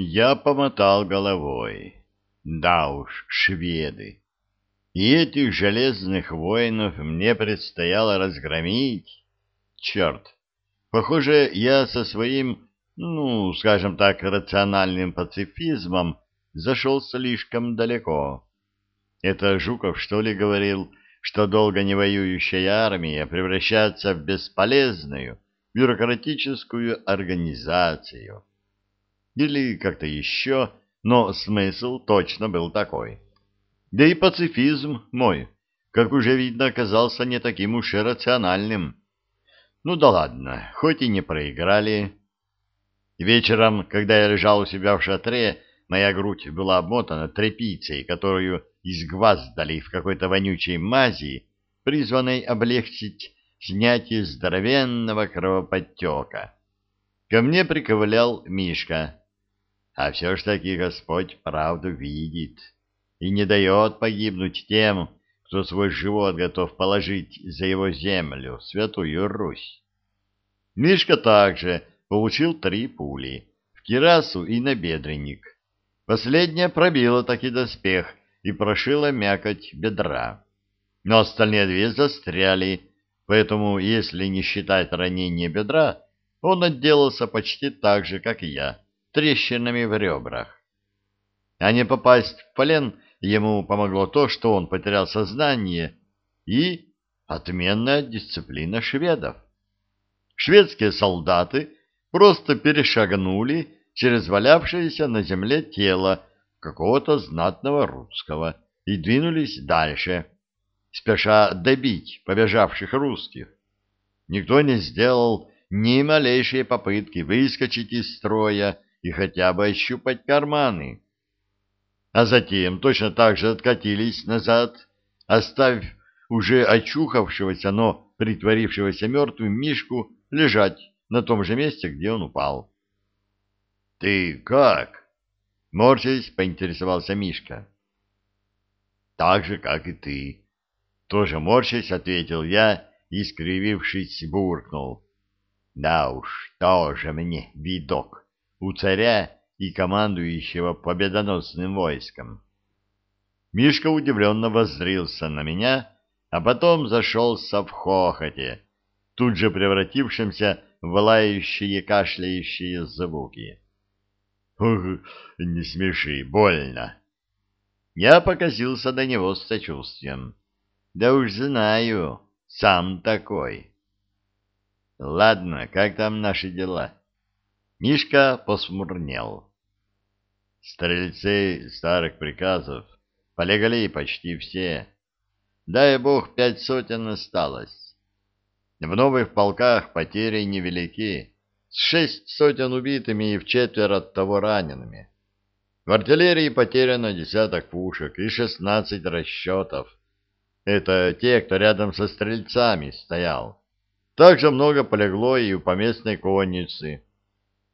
Я помотал головой. Да уж, шведы. И этих железных воинов мне предстояло разгромить. Черт! Похоже, я со своим, ну, скажем так, рациональным пацифизмом зашел слишком далеко. Это Жуков, что ли, говорил, что долго не воюющая армия превращается в бесполезную бюрократическую организацию. Или как-то еще, но смысл точно был такой. Да и пацифизм мой, как уже видно, оказался не таким уж и рациональным. Ну да ладно, хоть и не проиграли. Вечером, когда я лежал у себя в шатре, моя грудь была обмотана тряпицей, которую изгваздали в какой-то вонючей мази, призванной облегчить снятие здоровенного кровоподтека. Ко мне приковылял Мишка. А все ж таки Господь правду видит и не дает погибнуть тем, кто свой живот готов положить за его землю, святую Русь. Мишка также получил три пули в кирасу и на бедренник. Последняя пробила таки доспех и прошила мякоть бедра. Но остальные две застряли, поэтому, если не считать ранения бедра, он отделался почти так же, как и я, трещинами в ребрах. А не попасть в плен ему помогло то, что он потерял сознание и отменная дисциплина шведов. Шведские солдаты просто перешагнули через валявшееся на земле тело какого-то знатного русского и двинулись дальше, спеша добить побежавших русских. Никто не сделал ни малейшей попытки выскочить из строя и хотя бы ощупать карманы. А затем точно так же откатились назад, оставив уже очухавшегося, но притворившегося мертвым Мишку лежать на том же месте, где он упал. — Ты как? — морщись поинтересовался Мишка. — Так же, как и ты. Тоже морщись, ответил я и, скривившись, буркнул. — Да уж, тоже мне видок. У царя и командующего победоносным войском. Мишка удивленно воззрился на меня, а потом зашелся в хохоте, тут же превратившимся в лающие кашляющие звуки. «Ух, не смеши, больно!» Я покосился до него с сочувствием. «Да уж знаю, сам такой!» «Ладно, как там наши дела?» Мишка посмурнел. Стрельцы старых приказов полегли почти все. Дай бог, пять сотен осталось. В новых полках потери невелики, с шесть сотен убитыми и в четверо от того ранеными. В артиллерии потеряно десяток пушек и шестнадцать расчетов. Это те, кто рядом со стрельцами стоял. Также много полегло и у поместной конницы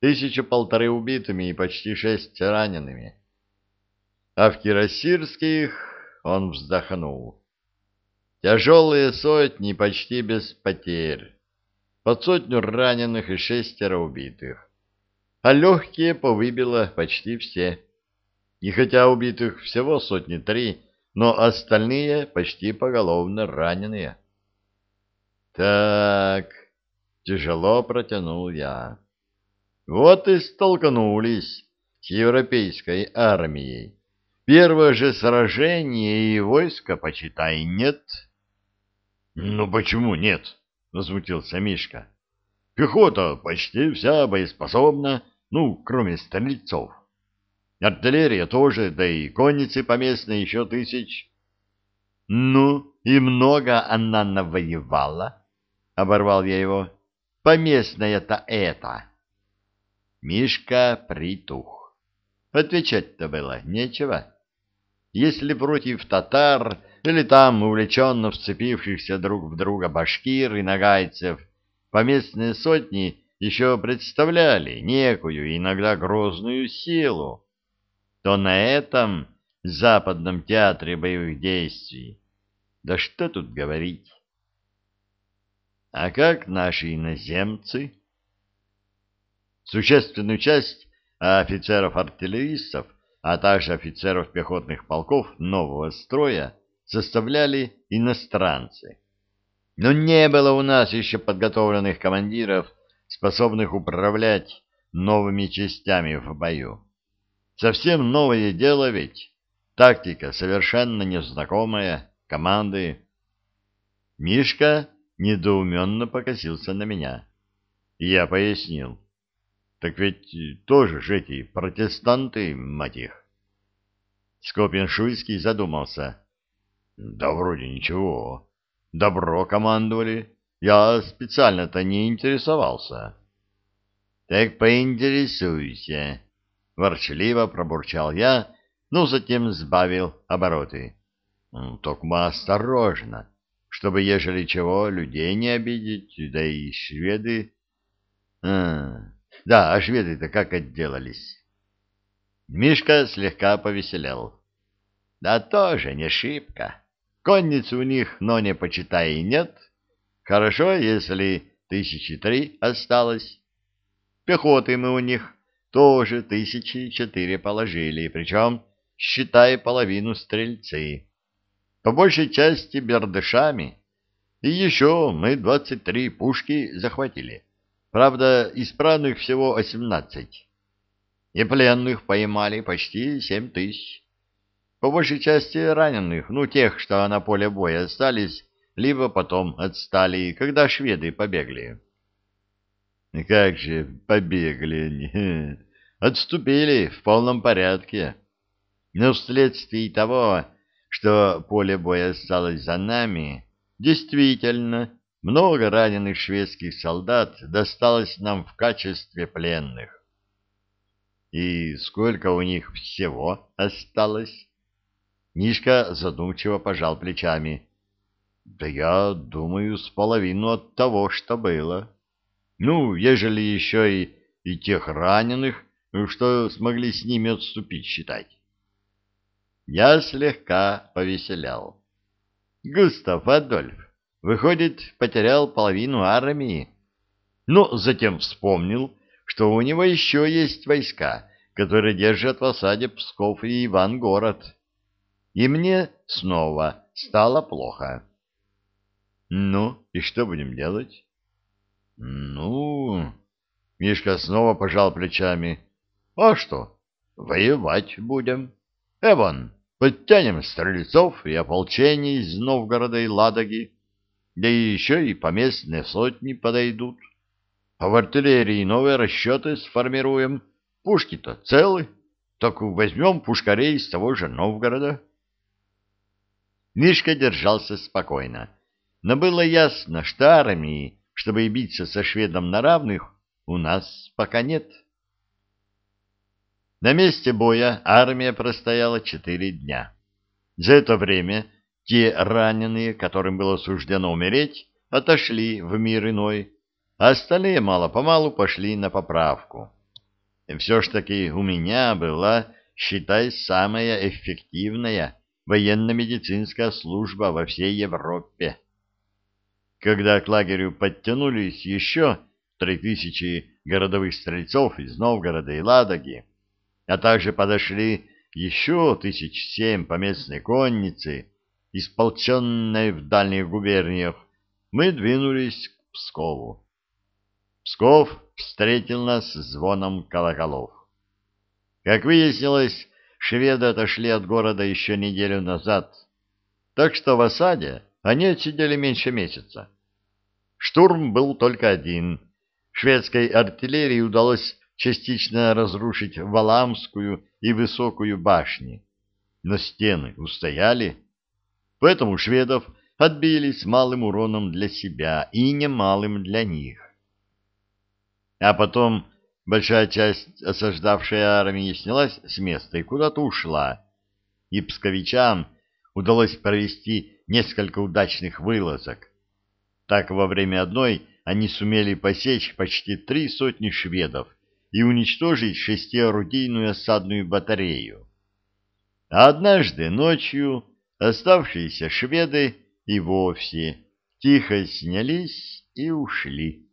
тысяча полторы убитыми и почти шесть ранеными. А в Кирасирских он вздохнул. Тяжелые сотни почти без потерь, под сотню раненых и шестеро убитых, а легкие повыбило почти все. И хотя убитых всего сотни три, но остальные почти поголовно раненые. Так, тяжело протянул я. Вот и столкнулись с европейской армией. Первое же сражение и войска, почитай, нет. — Ну почему нет? — возмутился Мишка. — Пехота почти вся боеспособна, ну, кроме стрельцов. Артиллерия тоже, да и конницы поместные еще тысяч. — Ну, и много она навоевала, — оборвал я его. — Поместная-то это. — Мишка притух. Отвечать-то было нечего. Если против татар или там увлеченно вцепившихся друг в друга башкир и нагайцев поместные сотни еще представляли некую, иногда грозную силу, то на этом западном театре боевых действий, да что тут говорить. А как наши иноземцы? Существенную часть офицеров-артиллеристов, а также офицеров пехотных полков нового строя составляли иностранцы. Но не было у нас еще подготовленных командиров, способных управлять новыми частями в бою. Совсем новое дело ведь. Тактика совершенно незнакомая, команды. Мишка недоуменно покосился на меня. Я пояснил. Так ведь тоже же эти протестанты, мать их. Скопин-Шуйский задумался. Да вроде ничего. Добро командовали. Я специально-то не интересовался. Так поинтересуйся. Ворчливо пробурчал я, но затем сбавил обороты. Только осторожно, чтобы, ежели чего, людей не обидеть, да и шведы... А, да, а шведы-то как отделались? Мишка слегка повеселел. Да тоже не шибко. Конницы у них, но не почитай, и нет. Хорошо, если тысячи три осталось. Пехоты мы у них тоже тысячи четыре положили, причем, считай, половину стрельцы. По большей части бердышами. И еще мы двадцать три пушки захватили. Правда, исправных всего восемнадцать. И пленных поймали почти семь тысяч. По большей части раненых, ну, тех, что на поле боя остались, либо потом отстали, когда шведы побегли. Как же побегли? Отступили в полном порядке. Но вследствие того, что поле боя осталось за нами, действительно, много раненых шведских солдат досталось нам в качестве пленных. И сколько у них всего осталось? Мишка задумчиво пожал плечами. Да я думаю, с половину от того, что было. Ну, ежели еще и, и тех раненых, что смогли с ними отступить, считать. Я слегка повеселял. Густав Адольф, Выходит, потерял половину армии. Но затем вспомнил, что у него еще есть войска, которые держат в осаде Псков и Ивангород. И мне снова стало плохо. Ну, и что будем делать? Ну, Мишка снова пожал плечами. А что, воевать будем. Эван, подтянем стрельцов и ополчение из Новгорода и Ладоги да и еще и поместные сотни подойдут. А в артиллерии новые расчеты сформируем. Пушки-то целы. Так возьмем пушкарей из того же Новгорода. Мишка держался спокойно. Но было ясно, что армии, чтобы биться со шведом на равных, у нас пока нет. На месте боя армия простояла четыре дня. За это время те раненые, которым было суждено умереть, отошли в мир иной, а остальные мало-помалу пошли на поправку. Все ж таки у меня была, считай, самая эффективная военно-медицинская служба во всей Европе. Когда к лагерю подтянулись еще три тысячи городовых стрельцов из Новгорода и Ладоги, а также подошли еще тысяч семь по местной коннице, исполченной в дальних губерниях, мы двинулись к Пскову. Псков встретил нас звоном колоколов. Как выяснилось, шведы отошли от города еще неделю назад, так что в осаде они отсидели меньше месяца. Штурм был только один. Шведской артиллерии удалось частично разрушить Валамскую и Высокую башни, но стены устояли, Поэтому шведов отбили с малым уроном для себя и немалым для них. А потом большая часть осаждавшей армии снялась с места и куда-то ушла, и псковичам удалось провести несколько удачных вылазок. Так во время одной они сумели посечь почти три сотни шведов и уничтожить шестиорудийную осадную батарею. А однажды ночью Оставшиеся шведы и вовсе тихо снялись и ушли.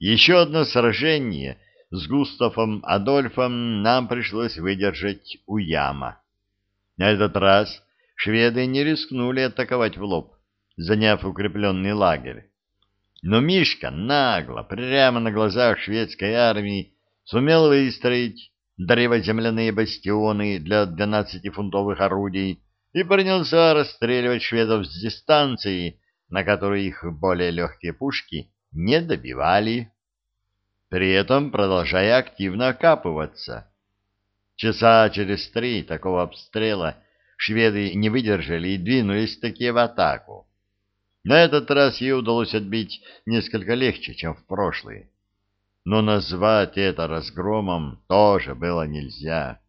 Еще одно сражение с Густавом Адольфом нам пришлось выдержать у яма. На этот раз шведы не рискнули атаковать в лоб, заняв укрепленный лагерь. Но Мишка нагло, прямо на глазах шведской армии, сумел выстроить древоземляные бастионы для 12-фунтовых орудий и принялся расстреливать шведов с дистанции, на которой их более легкие пушки не добивали, при этом продолжая активно окапываться. Часа через три такого обстрела шведы не выдержали и двинулись таки в атаку. На этот раз ей удалось отбить несколько легче, чем в прошлый. Но назвать это разгромом тоже было нельзя.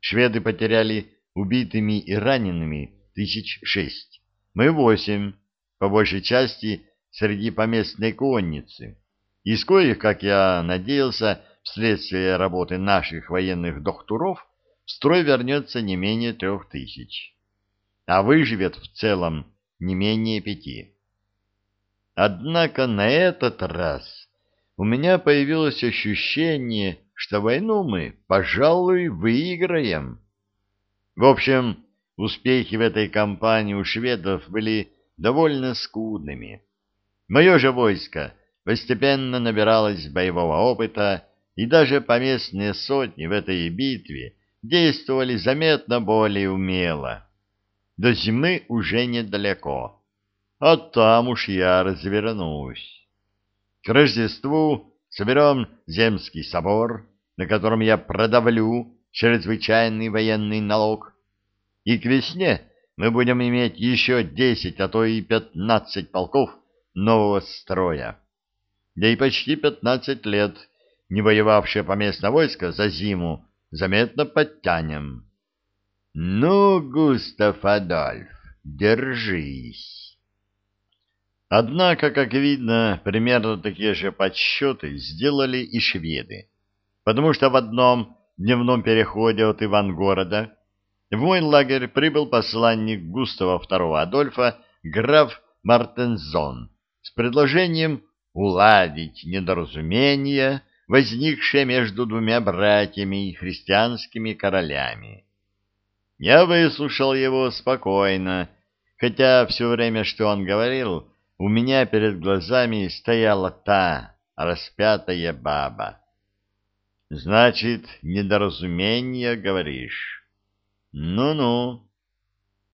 Шведы потеряли убитыми и ранеными тысяч шесть. Мы восемь, по большей части среди поместной конницы, из коих, как я надеялся, вследствие работы наших военных докторов, в строй вернется не менее трех тысяч. А выживет в целом не менее пяти. Однако на этот раз у меня появилось ощущение, что войну мы, пожалуй, выиграем. В общем, успехи в этой кампании у шведов были довольно скудными. Мое же войско постепенно набиралось боевого опыта, и даже поместные сотни в этой битве действовали заметно более умело. До зимы уже недалеко, а там уж я развернусь. К Рождеству соберем земский собор, на котором я продавлю чрезвычайный военный налог, и к весне мы будем иметь еще десять, а то и пятнадцать полков нового строя. Да и почти пятнадцать лет не воевавшее поместное войско за зиму заметно подтянем. Ну, Густав Адольф, держись. Однако, как видно, примерно такие же подсчеты сделали и шведы, потому что в одном дневном переходе от Ивангорода в мой лагерь прибыл посланник Густава II Адольфа граф Мартензон с предложением уладить недоразумение, возникшее между двумя братьями христианскими королями. Я выслушал его спокойно, хотя все время, что он говорил, у меня перед глазами стояла та распятая баба. — Значит, недоразумение, говоришь? Ну — Ну-ну.